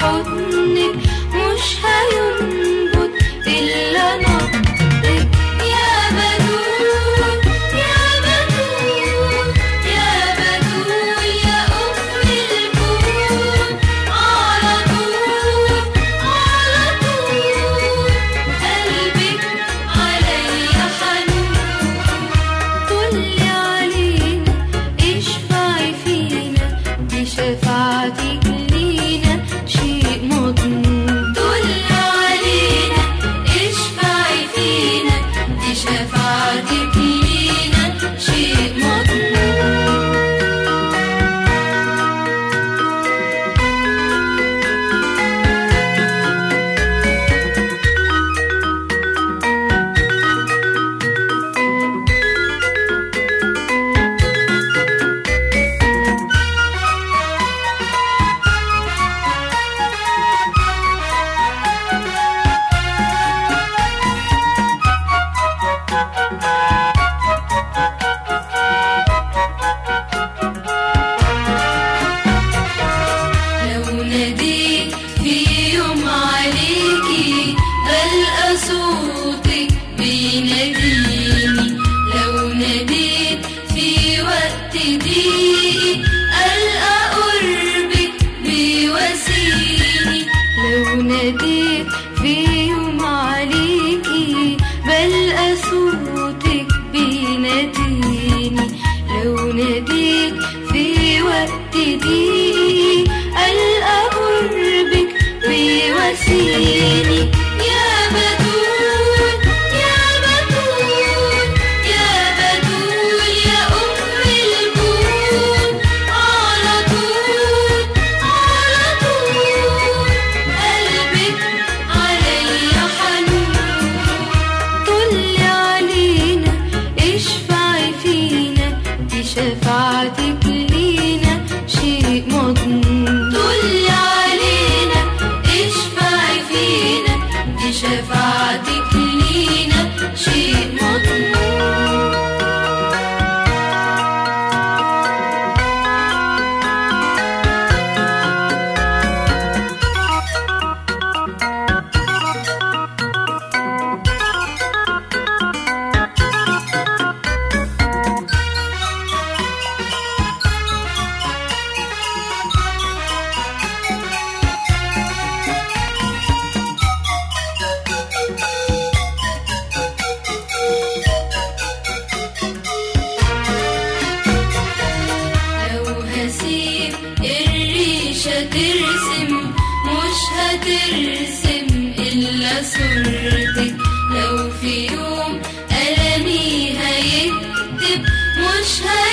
حضنك مش هينبض إلا نبضك يا بدول يا بدول يا بدول يا أم الكون على طول على طول. قلبك عليا حنون. طلي علينا اشفعي فينا؟ دي وقت ضيقي ألقى قربك بيواسيني لو ناديت في يوم عليكي بلقى صوتك بيناديني لو ناديت في وقت ضيقي ألقى قربك بيواسيني هسيب الريشة ترسم مش هترسم إلا صورتك لو في يوم ألمي هيكتب مش هيكتب